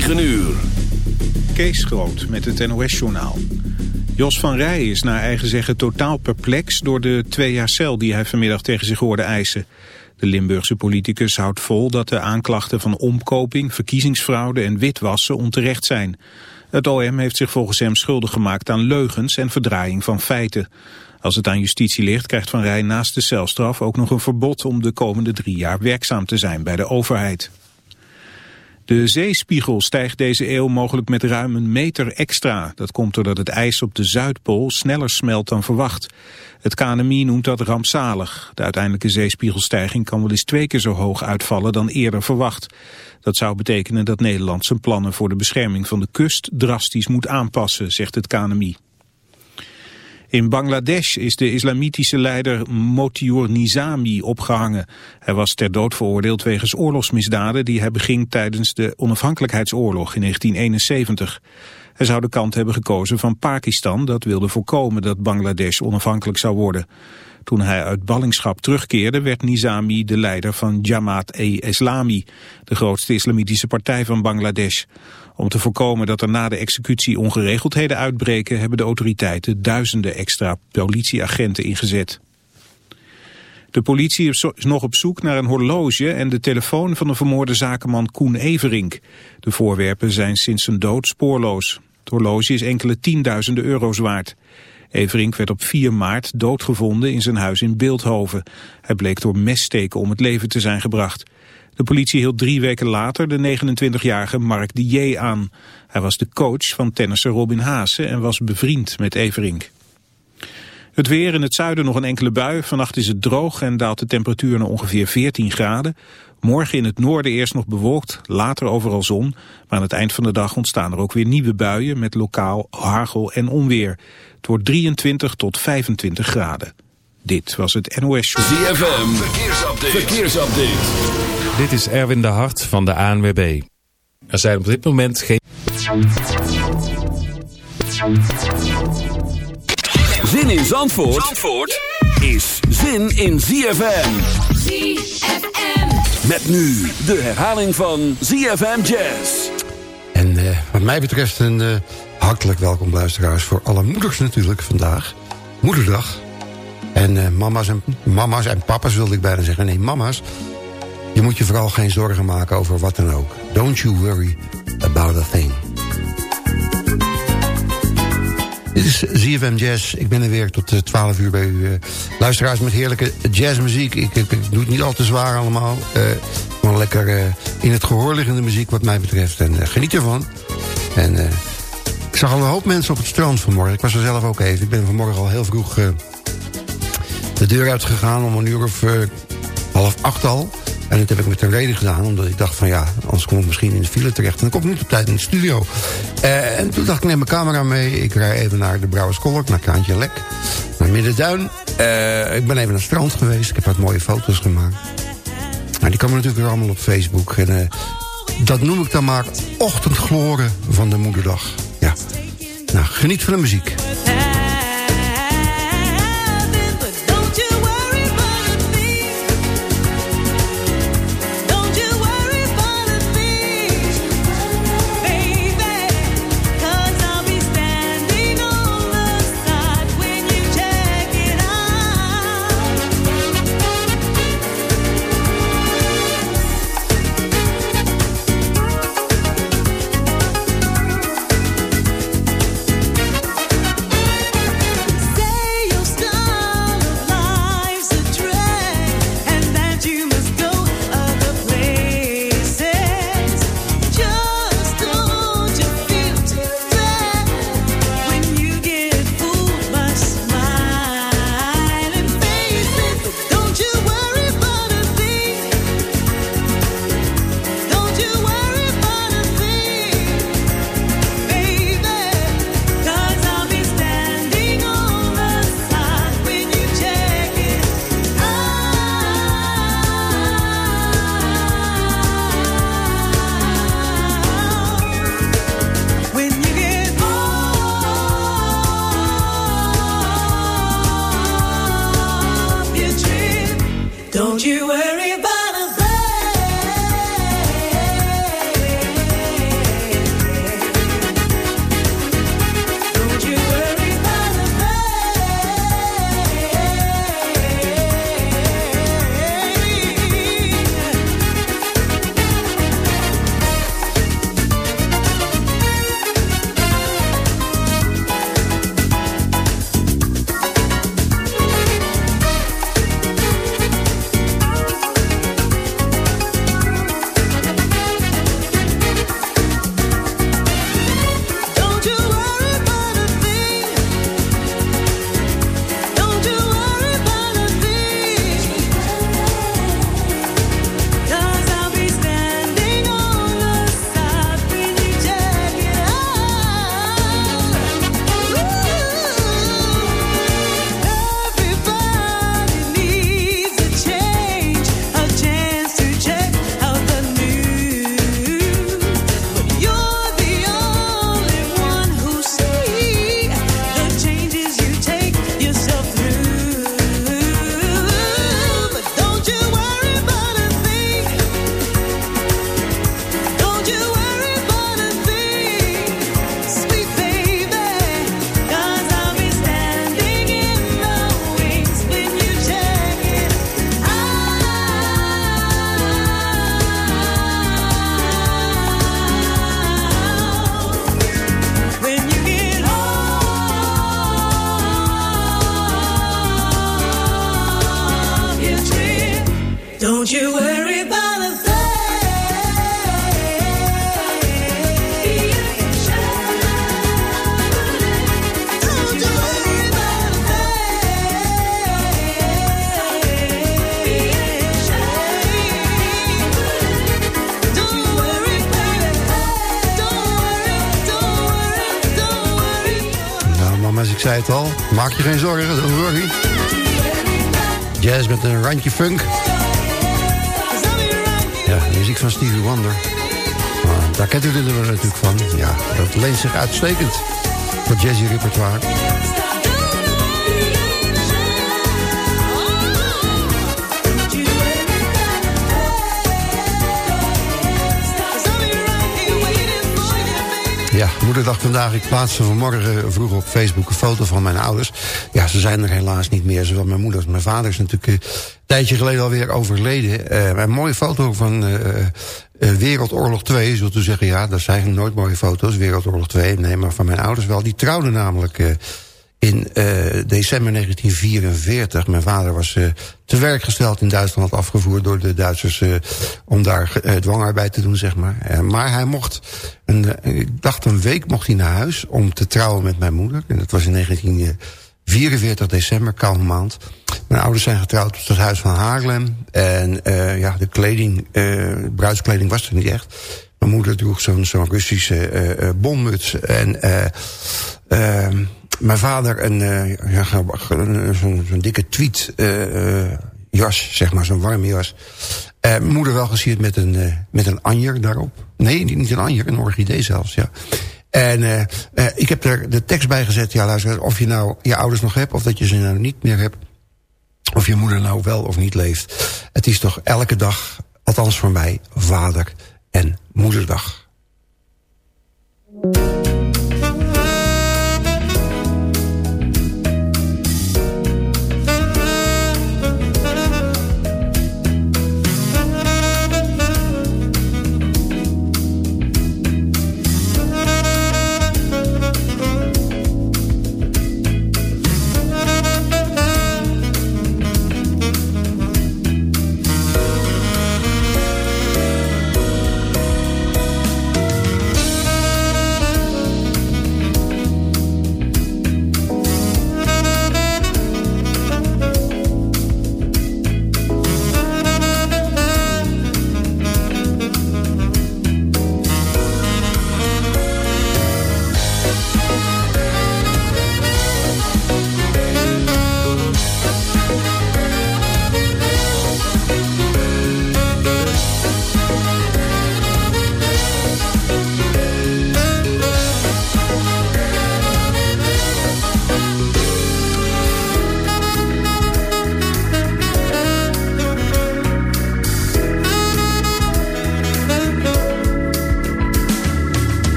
9 uur. Kees Groot met het NOS-journaal. Jos van Rij is naar eigen zeggen totaal perplex door de twee jaar cel die hij vanmiddag tegen zich hoorde eisen. De Limburgse politicus houdt vol dat de aanklachten van omkoping, verkiezingsfraude en witwassen onterecht zijn. Het OM heeft zich volgens hem schuldig gemaakt aan leugens en verdraaiing van feiten. Als het aan justitie ligt krijgt Van Rij naast de celstraf ook nog een verbod om de komende drie jaar werkzaam te zijn bij de overheid. De zeespiegel stijgt deze eeuw mogelijk met ruim een meter extra. Dat komt doordat het ijs op de Zuidpool sneller smelt dan verwacht. Het KNMI noemt dat rampzalig. De uiteindelijke zeespiegelstijging kan wel eens twee keer zo hoog uitvallen dan eerder verwacht. Dat zou betekenen dat Nederland zijn plannen voor de bescherming van de kust drastisch moet aanpassen, zegt het KNMI. In Bangladesh is de islamitische leider Motiur Nizami opgehangen. Hij was ter dood veroordeeld wegens oorlogsmisdaden die hij beging tijdens de onafhankelijkheidsoorlog in 1971. Hij zou de kant hebben gekozen van Pakistan dat wilde voorkomen dat Bangladesh onafhankelijk zou worden. Toen hij uit ballingschap terugkeerde werd Nizami de leider van Jamaat-e-Islami, de grootste islamitische partij van Bangladesh. Om te voorkomen dat er na de executie ongeregeldheden uitbreken... hebben de autoriteiten duizenden extra politieagenten ingezet. De politie is nog op zoek naar een horloge en de telefoon van de vermoorde zakenman Koen Everink. De voorwerpen zijn sinds zijn dood spoorloos. Het horloge is enkele tienduizenden euro's waard. Everink werd op 4 maart doodgevonden in zijn huis in Beeldhoven. Hij bleek door messteken om het leven te zijn gebracht. De politie hield drie weken later de 29-jarige Mark J aan. Hij was de coach van tennisser Robin Haase en was bevriend met Everink. Het weer in het zuiden nog een enkele bui. Vannacht is het droog en daalt de temperatuur naar ongeveer 14 graden. Morgen in het noorden eerst nog bewolkt, later overal zon. Maar aan het eind van de dag ontstaan er ook weer nieuwe buien met lokaal hagel en onweer. Het wordt 23 tot 25 graden. Dit was het NOS Show. ZFM, verkeersupdate. verkeersupdate. Dit is Erwin de Hart van de ANWB. Er zijn op dit moment geen... Zin in Zandvoort, Zandvoort is zin in ZFM. ZFM. Met nu de herhaling van ZFM Jazz. En uh, wat mij betreft een uh, hartelijk welkom luisteraars voor alle moeders natuurlijk vandaag. Moederdag. En uh, mama's, en mama's en papa's wilde ik bijna zeggen. Nee, mama's. Je moet je vooral geen zorgen maken over wat dan ook. Don't you worry about a thing. Dit is ZFM Jazz. Ik ben er weer tot 12 uur bij u. luisteraars met heerlijke jazzmuziek. Ik, ik, doe het niet al te zwaar allemaal. Uh, gewoon lekker in het gehoor liggende muziek wat mij betreft. En geniet ervan. En ik zag al een hoop mensen op het strand vanmorgen. Ik was er zelf ook even. Ik ben vanmorgen al heel vroeg de deur uitgegaan om een uur of half acht al. En dat heb ik met een reden gedaan, omdat ik dacht van ja, anders kom ik misschien in de file terecht. En dan kom ik niet op tijd in de studio. Uh, en toen dacht ik, neem mijn camera mee. Ik rij even naar de Brouwerskolk, naar Kraantje Lek, naar Middenduin. Uh, ik ben even naar het strand geweest. Ik heb wat mooie foto's gemaakt. Nou, die komen natuurlijk weer allemaal op Facebook. En dat noem ik dan maar ochtendgloren van de moederdag. Ja. Nou, geniet van de muziek. Ja, muziek van Stevie Wonder. Daar kent u de nummer natuurlijk van. Ja, dat leent zich uitstekend voor jazzy repertoire. Ja, moederdag vandaag. Ik plaatste vanmorgen vroeg op Facebook een foto van mijn ouders. Ja, ze zijn er helaas niet meer. Zowel mijn moeder als mijn vader is natuurlijk een tijdje geleden alweer overleden. Uh, een mooie foto van uh, uh, Wereldoorlog 2. Zult u zeggen, ja, dat zijn nooit mooie foto's. Wereldoorlog 2, nee, maar van mijn ouders wel. Die trouwden namelijk in uh, december 1944. Mijn vader was uh, te werk gesteld in Duitsland, afgevoerd door de Duitsers... Uh, om daar dwangarbeid te doen, zeg maar. maar hij mocht, een, ik dacht een week mocht hij naar huis om te trouwen met mijn moeder. En dat was in 1944 december, koude maand. Mijn ouders zijn getrouwd op het huis van Haarlem. En ja, de kleding, bruidskleding was er niet echt. Mijn moeder droeg zo'n zo'n Russische bonmuts en... Mijn vader een, uh, ja, zo'n zo dikke tweet uh, jas, zeg maar, zo'n warme jas. Uh, moeder wel gesierd met een, met een anjer daarop. Nee, niet een anjer, een orchidee zelfs, ja. En ik heb er de tekst bij gezet, ja luister, of je nou je ouders nog hebt... of dat je ze nou niet meer hebt, of je moeder nou wel of niet leeft. Het is toch elke dag, althans voor mij, vader- en moederdag.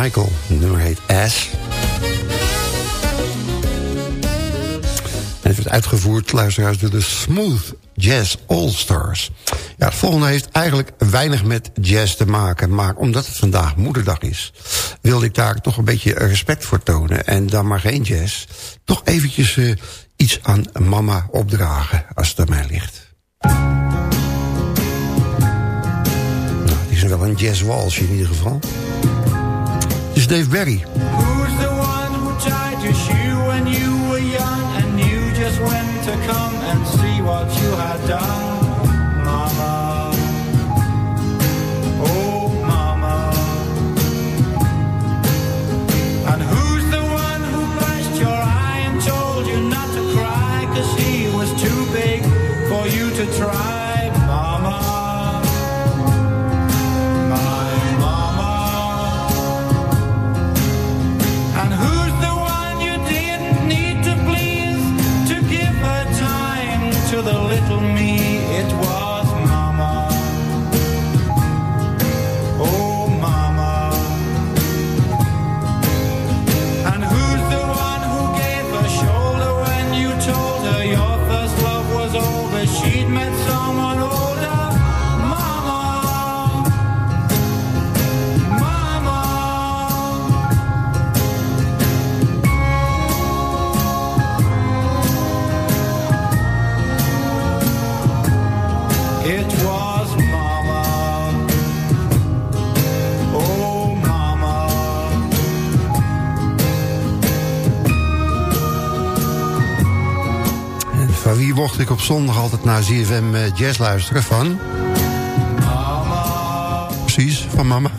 Michael. Het nummer heet Ass. En het werd uitgevoerd, luisteraars, door de Smooth Jazz All-Stars. Ja, het volgende heeft eigenlijk weinig met jazz te maken... maar omdat het vandaag moederdag is... wilde ik daar toch een beetje respect voor tonen. En dan maar geen jazz. Toch eventjes uh, iets aan mama opdragen, als het aan mij ligt. Nou, die is wel een jazz waltz in ieder geval. Dave Berry. Who's the one who shoe when you were young... and you just went to come and see what you had done? Mocht ik op zondag altijd naar ZFM eh, Jazz luisteren van... Precies, van mama.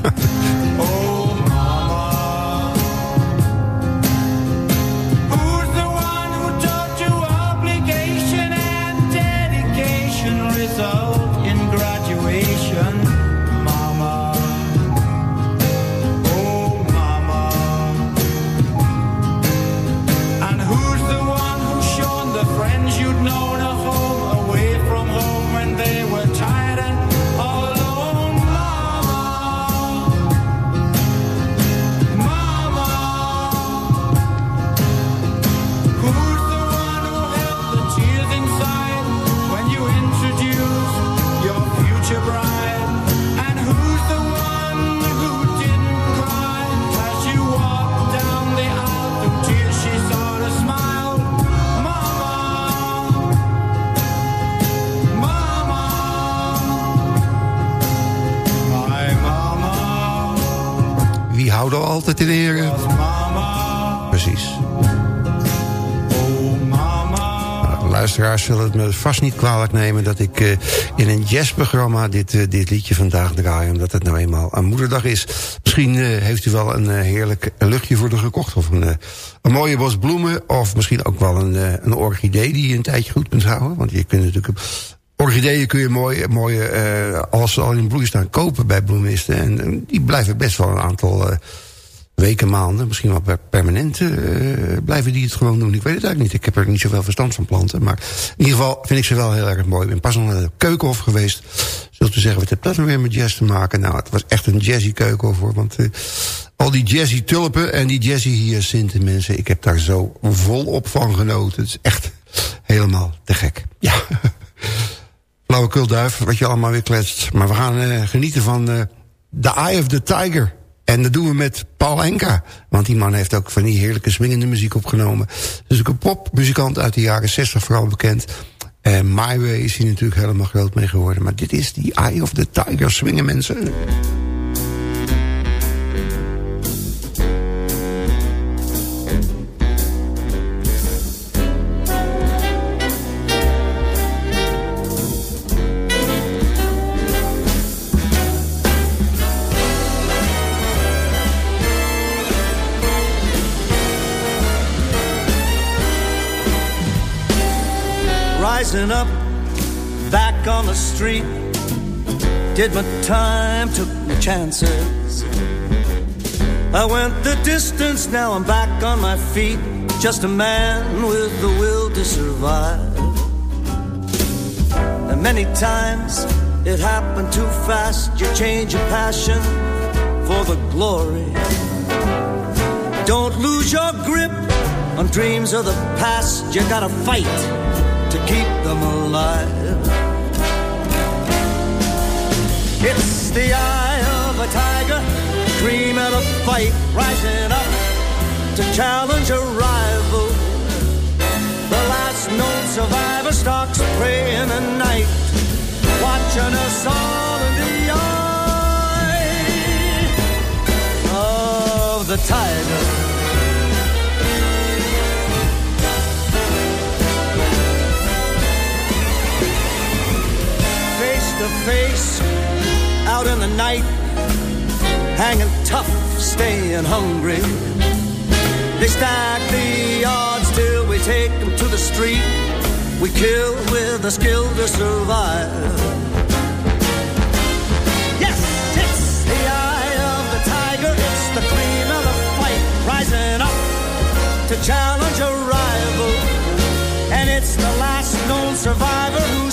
Luisteraars zullen het me vast niet kwalijk nemen... dat ik uh, in een jazzprogramma dit, uh, dit liedje vandaag draai... omdat het nou eenmaal aan moederdag is. Misschien uh, heeft u wel een heerlijk luchtje voor de gekocht... of een, een mooie bos bloemen... of misschien ook wel een, een orchidee die je een tijdje goed kunt houden. Want je kunt natuurlijk Orchideeën kun je mooi, mooi uh, als ze al in bloei staan, kopen bij bloemisten. En die blijven best wel een aantal weken, maanden, misschien wel permanent uh, blijven die het gewoon doen. Ik weet het eigenlijk niet. Ik heb er niet zoveel verstand van planten. Maar in ieder geval vind ik ze wel heel erg mooi. Ik ben pas al naar de keukenhof geweest. Zult u zeggen, wat heeft dat nou weer met jazz te maken? Nou, het was echt een jazzy keukenhof hoor. Want al die jazzy tulpen en die jazzy hyacinten mensen... ik heb daar zo volop van genoten. Het is echt helemaal te gek. Ja. flauwekulduif, wat je allemaal weer kletst. Maar we gaan uh, genieten van The Eye of the Tiger. En dat doen we met Paul Enka. Want die man heeft ook van die heerlijke swingende muziek opgenomen. Dus ook een popmuzikant uit de jaren 60 vooral bekend. En My Way is hij natuurlijk helemaal groot mee geworden. Maar dit is The Eye of the Tiger. Swingen mensen. Up, back on the street. Did my time, took my chances. I went the distance, now I'm back on my feet. Just a man with the will to survive. And many times it happened too fast. You change your passion for the glory. Don't lose your grip on dreams of the past. You gotta fight keep them alive. It's the eye of a tiger, dream of a fight, rising up to challenge a rival. The last known survivor stalks prey in the night, watching us all in the eye of the tiger. Face face, out in the night, hanging tough, staying hungry. They stack the odds till we take them to the street. We kill with the skill to survive. Yes, it's the eye of the tiger. It's the cream of the fight, rising up to challenge a rival. And it's the last known survivor who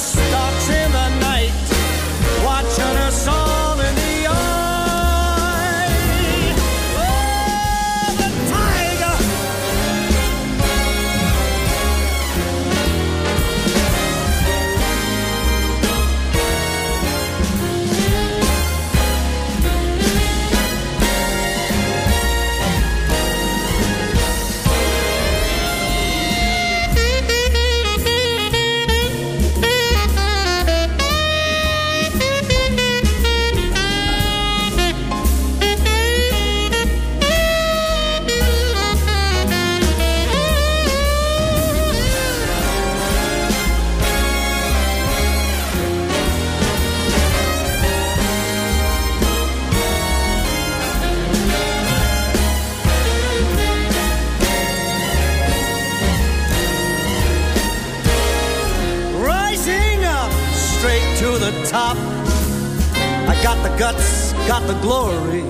guts, got the glory.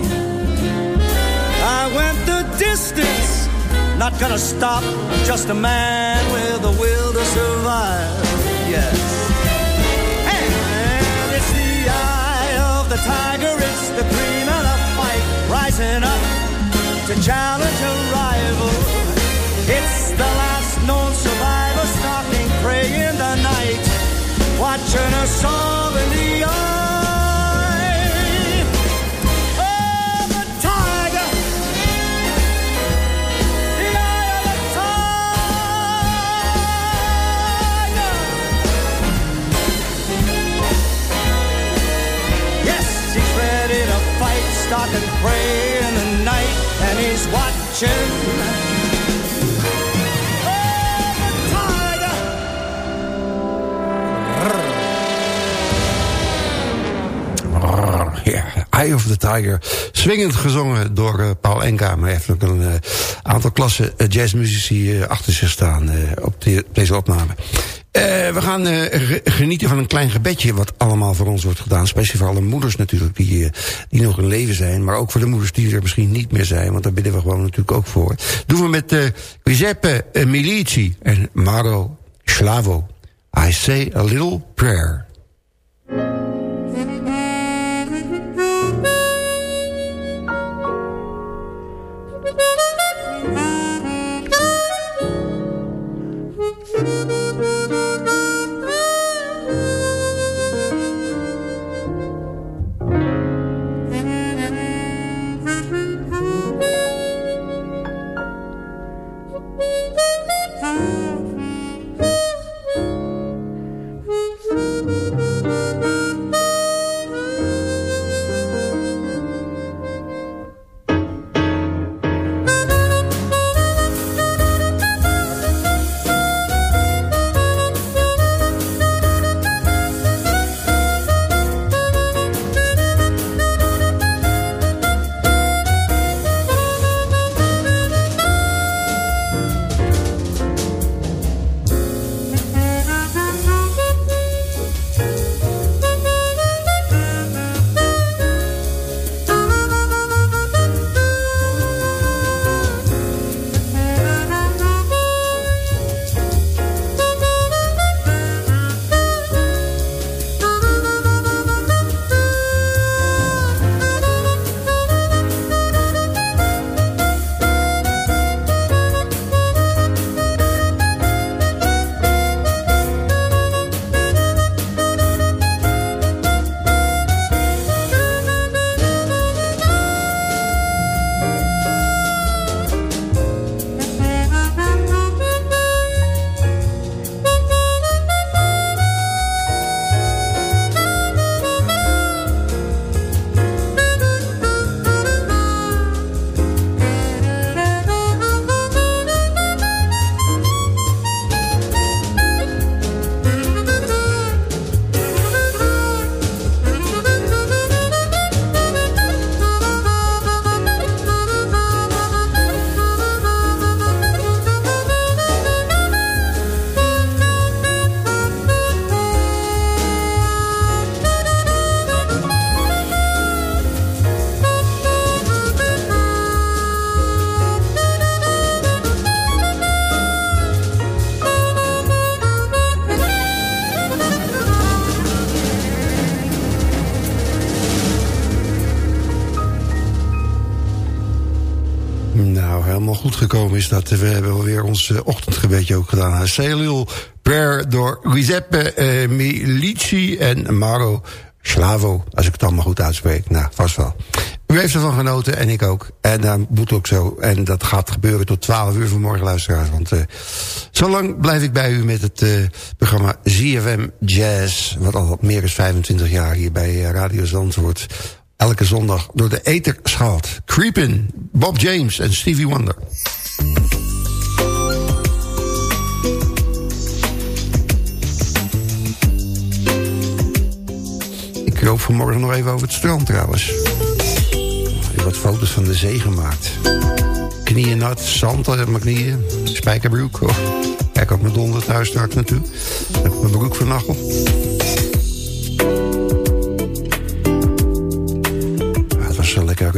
I went the distance, not gonna stop. Just a man with a will to survive. Yes. And it's the eye of the tiger, it's the cream of the fight. Rising up to challenge a rival. It's the last known survivor stalking prey in the night, watching us all in the eye. Fight, stalking prey in the night, and he's watching. Eye of the Tiger. Swingend gezongen door uh, Paul Enka. Maar heeft ook een uh, aantal klasse uh, achter zich staan op deze opname. We gaan genieten van een klein gebedje wat allemaal voor ons wordt gedaan. Speciaal voor alle moeders natuurlijk die, die nog in leven zijn. Maar ook voor de moeders die er misschien niet meer zijn. Want daar bidden we gewoon natuurlijk ook voor. Doen we met Giuseppe Milici en Maro Slavo. I say a little prayer. Is dat we hebben alweer ons ochtendgebedje ook gedaan. Celil Per door Giuseppe uh, Milici en Maro Slavo, als ik het allemaal goed uitspreek. Nou, vast wel. U heeft ervan genoten en ik ook. En dat moet ook zo. En dat gaat gebeuren tot 12 uur vanmorgen, luisteraars. Want uh, zo lang blijf ik bij u met het programma ZFM Jazz... wat al meer dan 25 jaar hier bij Radio Zandvoort... elke zondag door de ether schaalt. Creepin', Bob James en Stevie Wonder. Ik loop vanmorgen nog even over het strand trouwens. Ik heb wat foto's van de zee gemaakt. Knieën nat, zand op mijn knieën. Spijkerbroek. Oh. Kijk op mijn donder thuis straks naartoe. heb mijn broek vernachel. het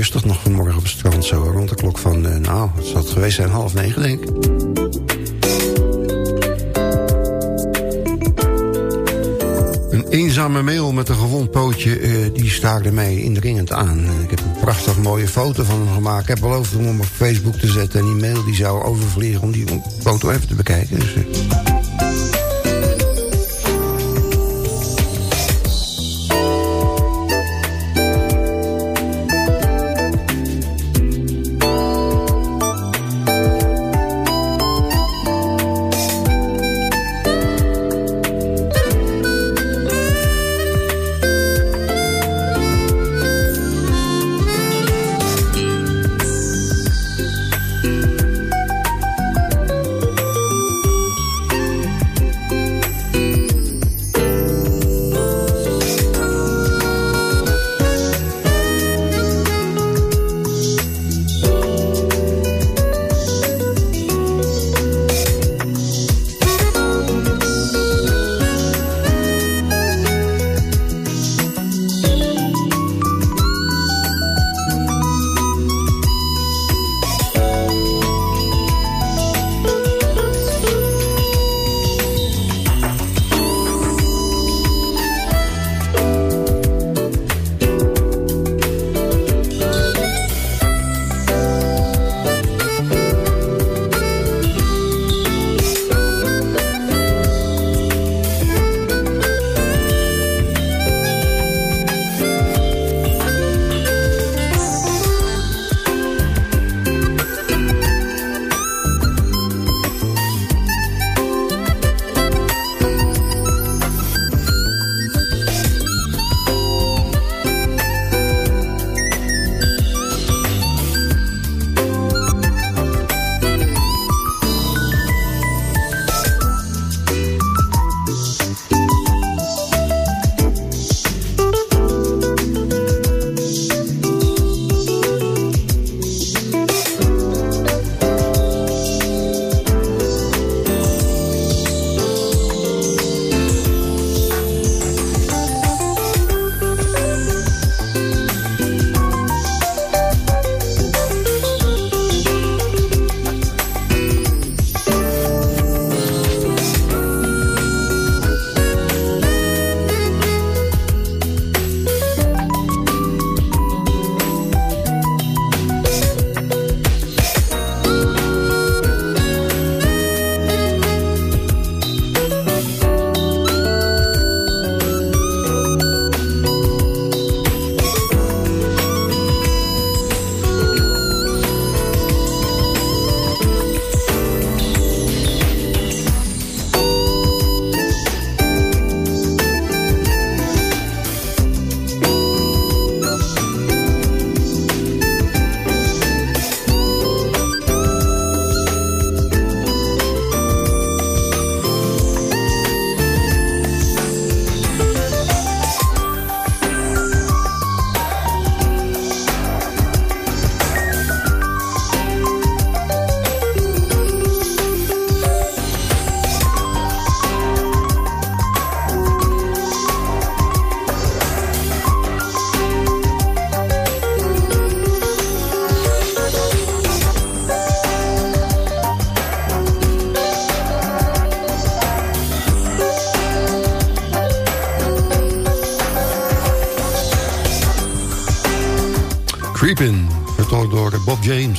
rustig nog vanmorgen op het strand. Zo rond de klok van, uh, nou, het zal het geweest zijn half negen denk ik. eenzame mail met een gewond pootje, uh, die staarde mij indringend aan. Ik heb een prachtig mooie foto van hem gemaakt. Ik heb beloofd om hem op Facebook te zetten. En die mail die zou overvliegen om die foto even te bekijken. Dus,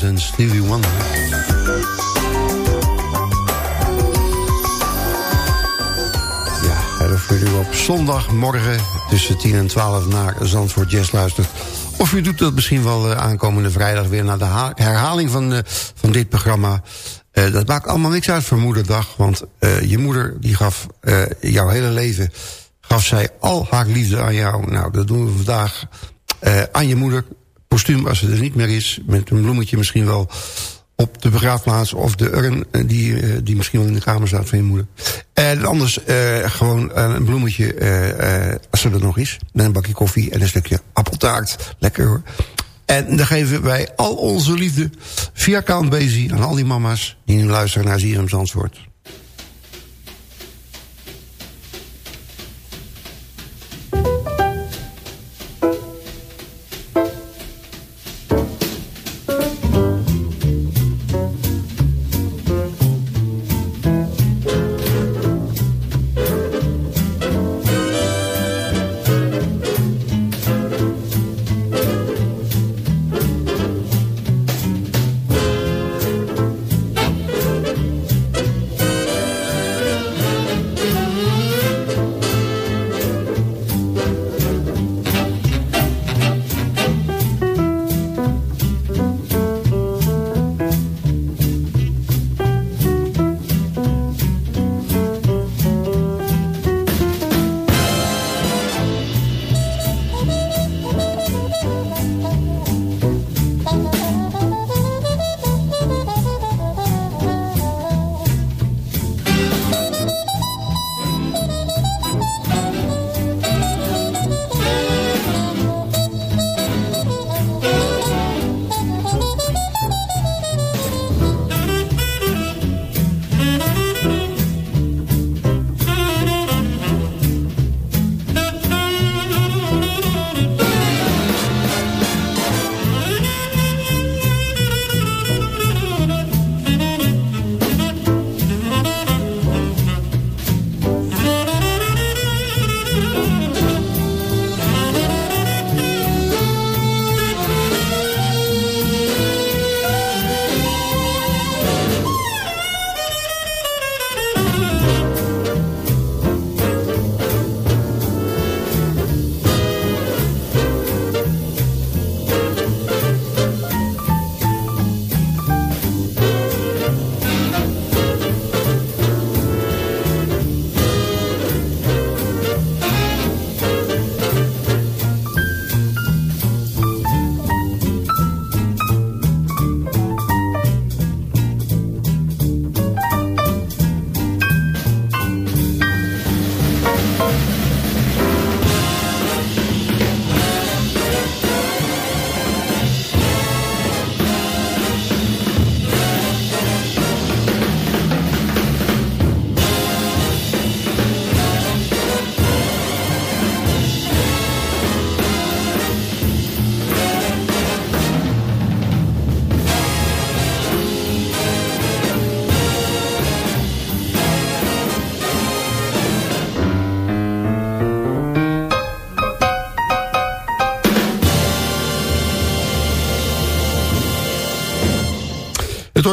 En Stevie Wonder. Ja, en of u op zondagmorgen tussen 10 en 12 naar Zandvoort Jazz luistert... of u doet dat misschien wel aankomende vrijdag weer naar de herhaling van, van dit programma... Uh, dat maakt allemaal niks uit voor moederdag. Want je moeder die gaf jouw hele leven... gaf zij al haar liefde aan jou. Nou, dat doen we vandaag aan je moeder. Postuum als ze er niet meer is. Met een bloemetje misschien wel op de begraafplaats. Of de urn die, die misschien wel in de kamer staat van je moeder. En anders gewoon een bloemetje als ze er nog is. Met een bakje koffie en een stukje appeltaart. Lekker hoor. En dan geven wij al onze liefde via Count Basie aan al die mama's... die nu luisteren naar Zierem's antwoord.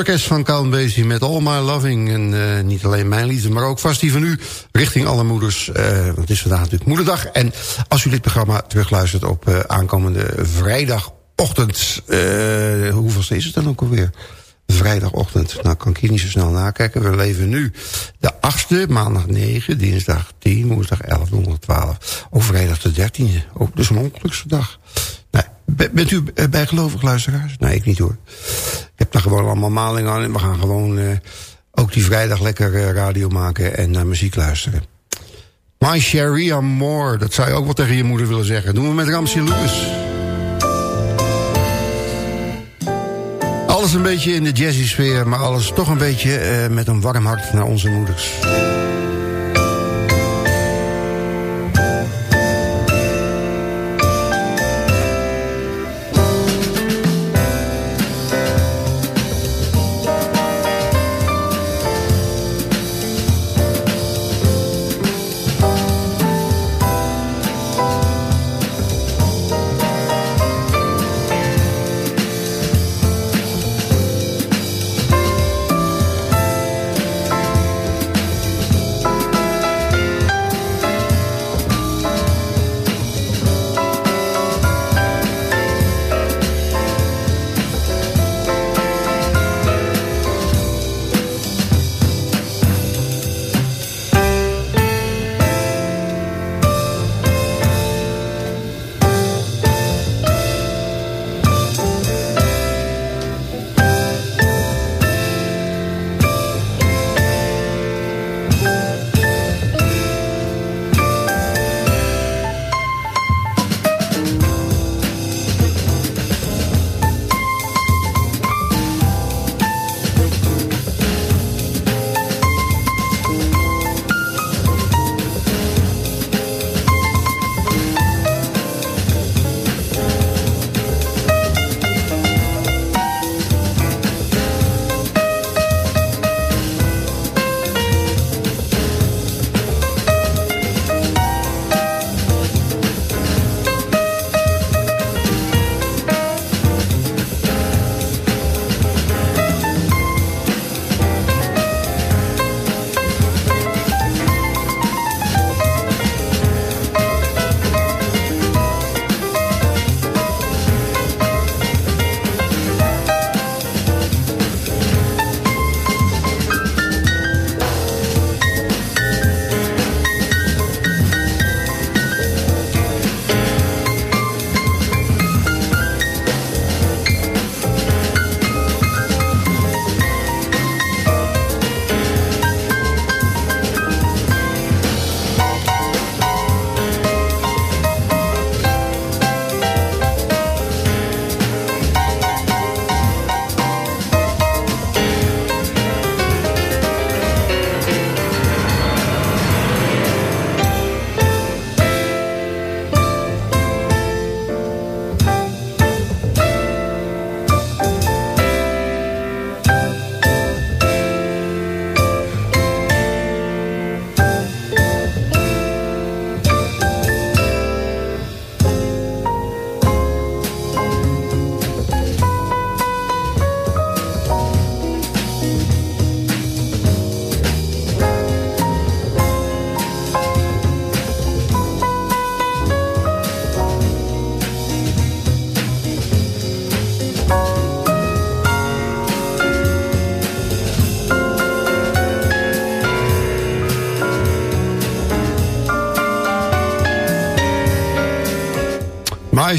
Orkest van Count met All My Loving. En uh, niet alleen mijn liefde, maar ook vast die van u. Richting alle moeders. Uh, want het is vandaag natuurlijk moederdag. En als u dit programma terugluistert op uh, aankomende vrijdagochtend. hoeveel is het dan ook alweer? Vrijdagochtend. Nou kan ik hier niet zo snel nakijken. We leven nu de 8e, maandag 9, dinsdag 10, woensdag 11, donderdag 12. Of vrijdag de 13e. Ook dus een ongeluksdag. Bent u bijgelovig luisteraars? Nee, ik niet hoor. Ik heb daar gewoon allemaal maling aan. En we gaan gewoon uh, ook die vrijdag lekker uh, radio maken en naar muziek luisteren. My Sharia More, dat zou je ook wel tegen je moeder willen zeggen. Doen we met Ramsey Lewis. Alles een beetje in de jazzy sfeer, maar alles toch een beetje met een warm hart naar onze moeders.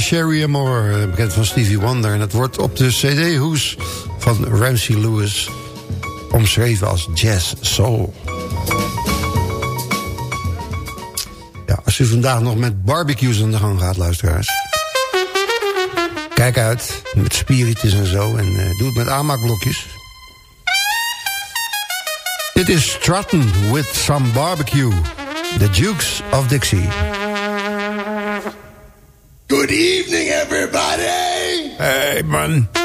Sherry Amore, bekend van Stevie Wonder. En het wordt op de cd-hoes van Ramsey Lewis omschreven als jazz soul. Ja, als u vandaag nog met barbecues aan de gang gaat, luisteraars... kijk uit, met spiritus en zo, en uh, doe het met aanmaakblokjes... Dit is Strutton with some barbecue. The Dukes of Dixie. Hey, man.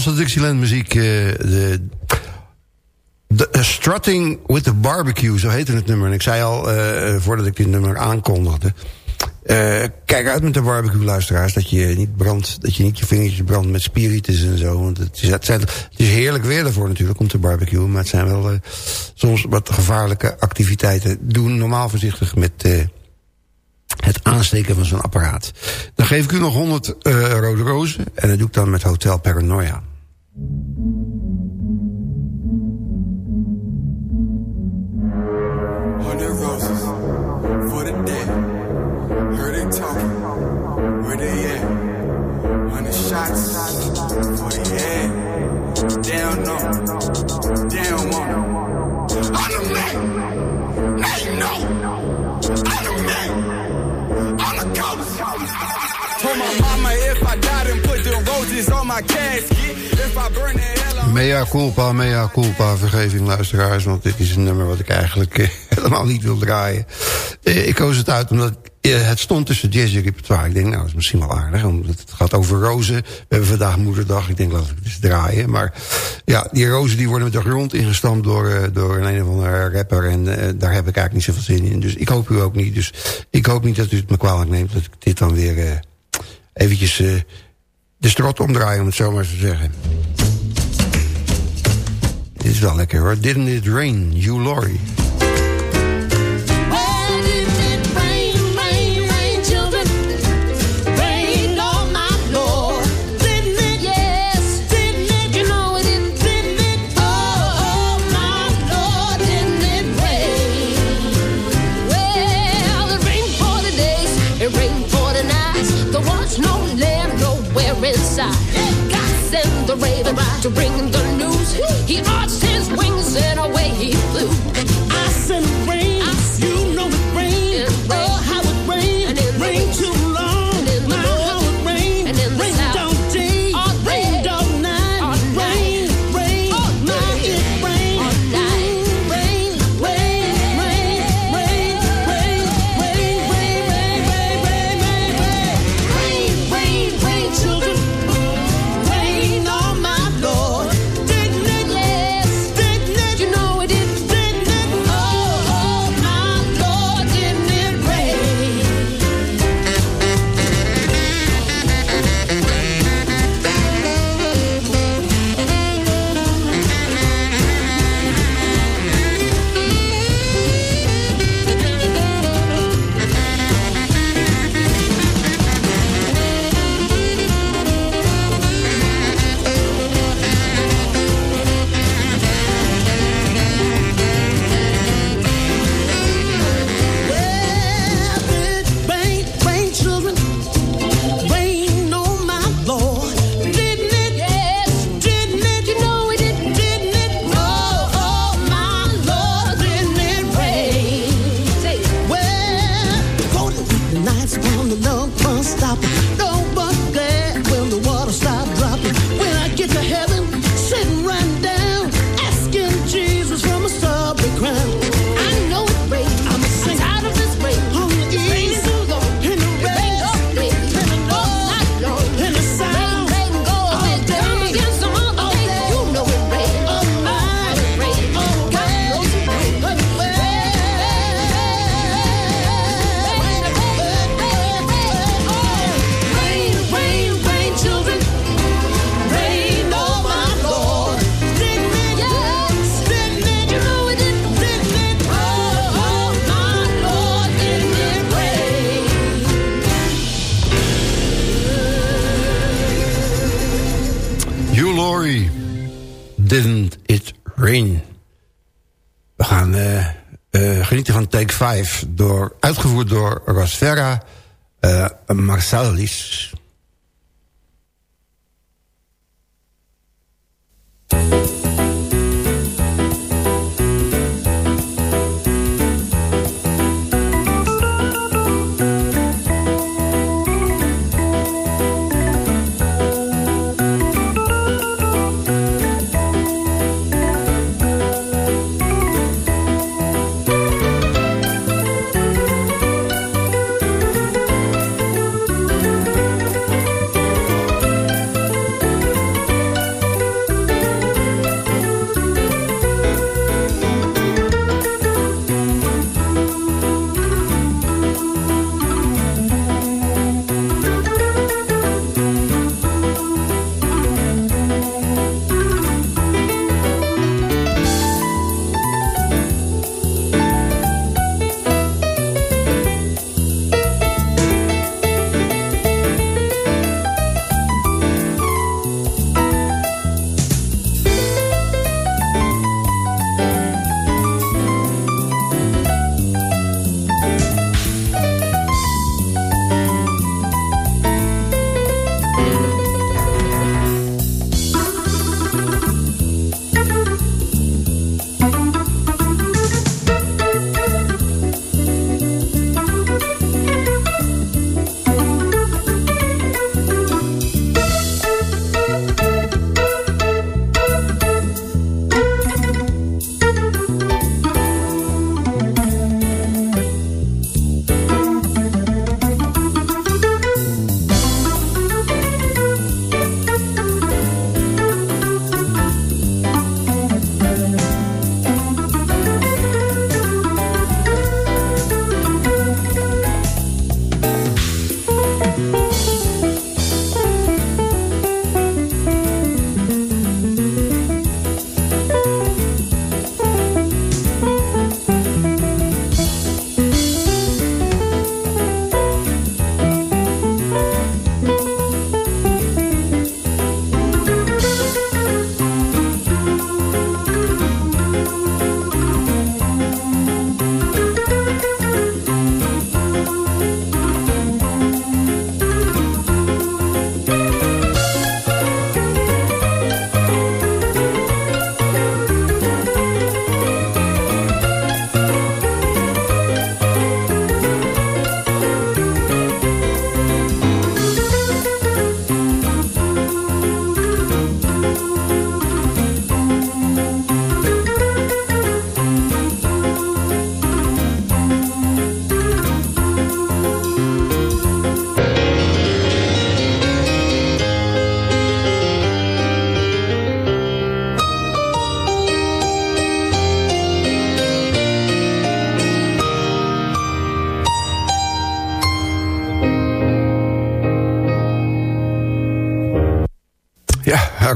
Ongevalse Dixieland muziek. Uh, de, uh, Strutting with the Barbecue, zo heette het nummer. En ik zei al, uh, voordat ik dit nummer aankondigde... kijk uit met de barbecue luisteraars dat je niet brandt, dat je niet je vingertjes brandt met spiritus en zo. Want het is, het, is heerlijk weer daarvoor natuurlijk om te barbecuen, maar het zijn wel soms wat gevaarlijke activiteiten. Doe normaal voorzichtig met het aansteken van zo'n apparaat. Dan geef ik u nog 100 uh, rode rozen. En dat doe ik dan met Hotel Paranoia. Roses for the dead. Heard they talking, where they at? Hundred shots for the head. Down on, down on. I'm the man, now you know. I'm the man. Mea culpa, mea culpa, vergeving luisteraars... want dit is een nummer wat ik eigenlijk eh, helemaal niet wil draaien. Eh, ik koos het uit omdat eh, het stond tussen jazz repertoire. Ik denk, nou, dat is misschien wel aardig, omdat het gaat over rozen. We hebben vandaag moederdag, ik denk, laat ik het eens draaien. Maar ja, die rozen die worden met de grond ingestampt door, door een, een of andere rapper... en daar heb ik eigenlijk niet zoveel zin in. Dus ik hoop u ook niet. Dus ik hoop niet dat u het me kwalijk neemt... dat ik dit dan weer eventjes de strot omdraaien, om het zo maar te zeggen. Dit is wel lekker hoor. Didn't It Rain, You Laurie. Rosferra uh, Marsalis.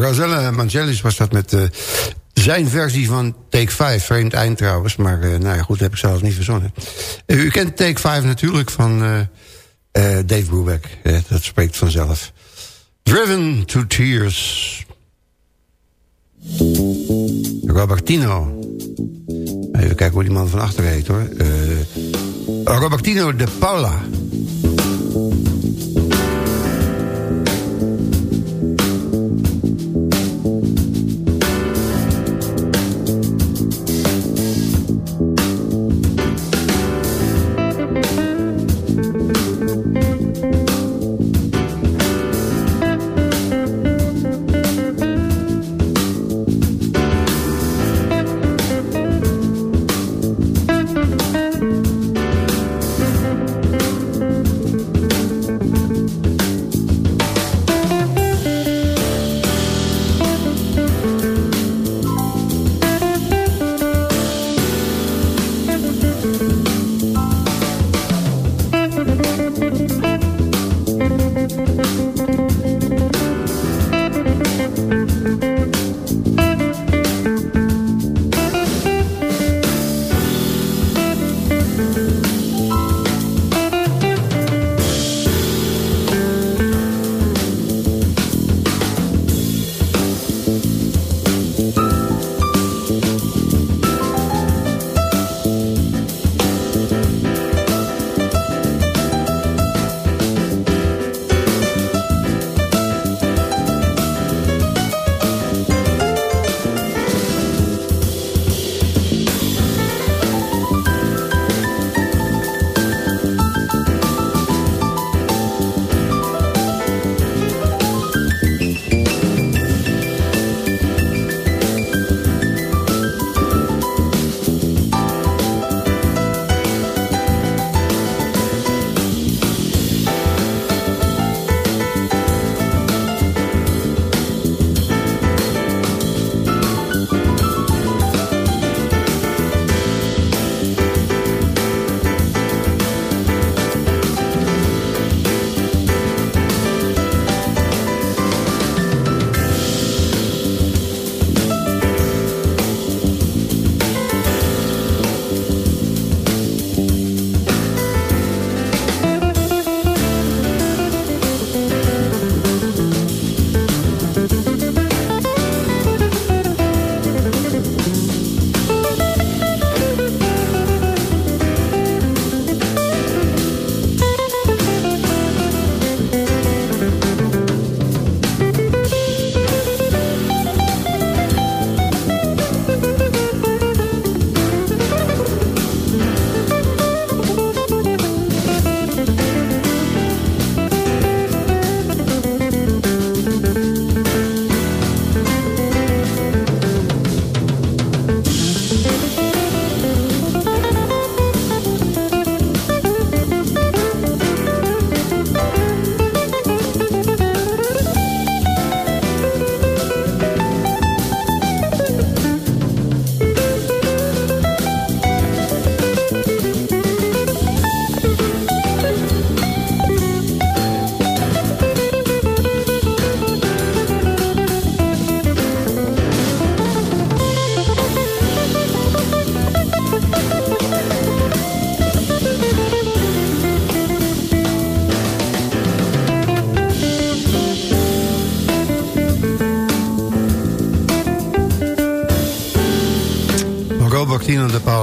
Rosella Mangelis was dat met uh, zijn versie van Take 5. Vreemd eind trouwens, maar uh, nou ja, goed, heb ik zelfs niet verzonnen. u kent Take 5 natuurlijk van Dave Brubeck. dat spreekt vanzelf. Driven to Tears. Robertino. Even kijken hoe die man van achter heet hoor. Robertino de Paula.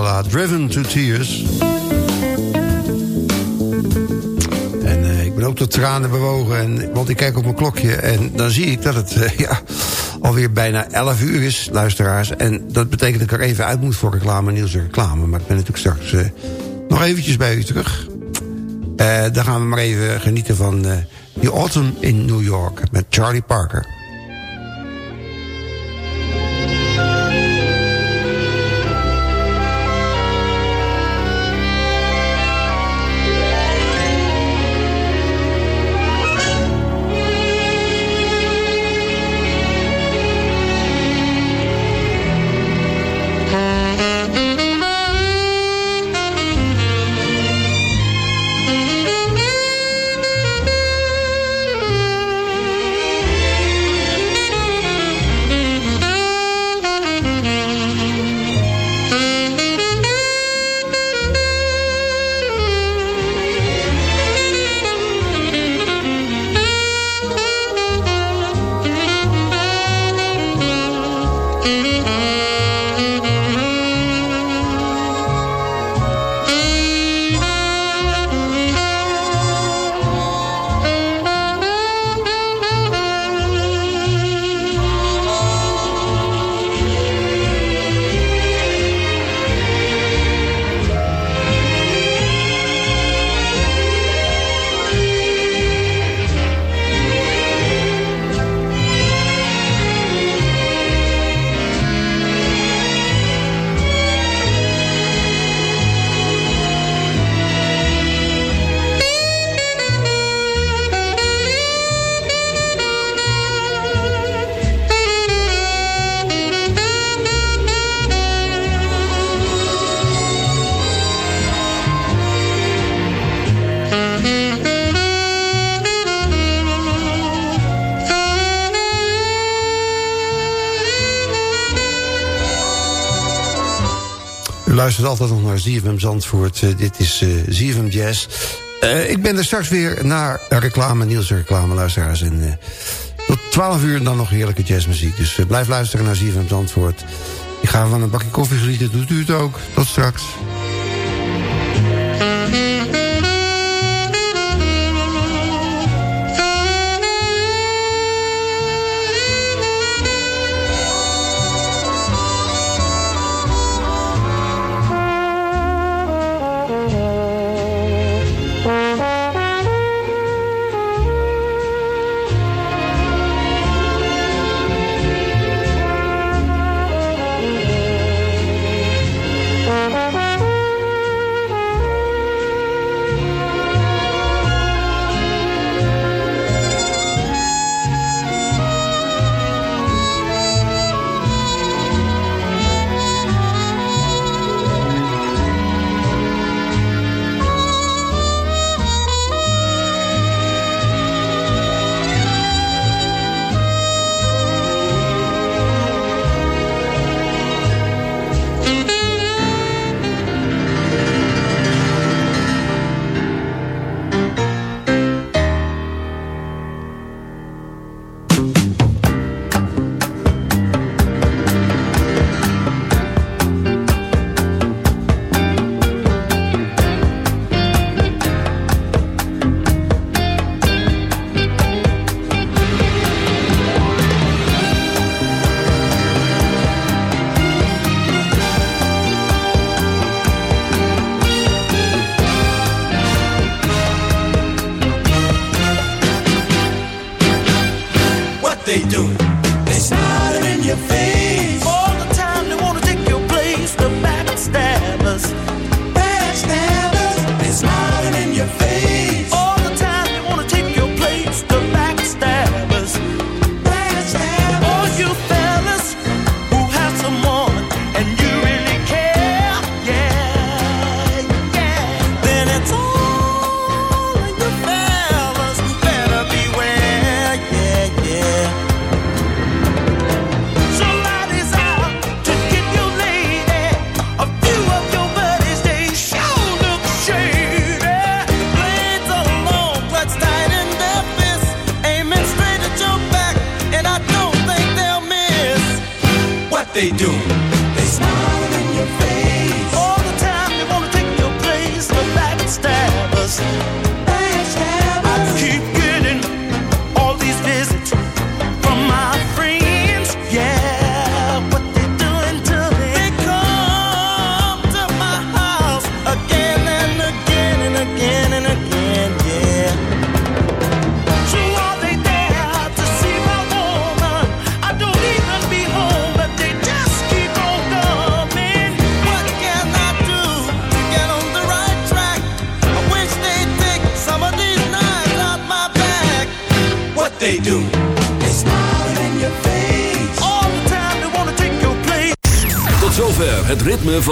Driven to Tears. En uh, ik ben ook tot tranen bewogen, en, want ik kijk op mijn klokje... en dan zie ik dat het uh, ja, alweer bijna 11 uur is, luisteraars. En dat betekent dat ik er even uit moet voor reclame, nieuws en reclame. Maar ik ben natuurlijk straks uh, nog eventjes bij u terug. dan gaan we maar even genieten van The Autumn in New York met Charlie Parker. Luistert altijd nog naar ZFM Zandvoort. Uh, dit is uh, eh, ZFM Jazz. Uh, ik ben er straks weer naar reclame, Niels reclame, luisteraars. En tot 12 uur dan nog heerlijke jazzmuziek. Dus blijf luisteren naar ZFM Zandvoort. Ik ga van een bakje koffie genieten, doet u het ook. Tot straks. they do.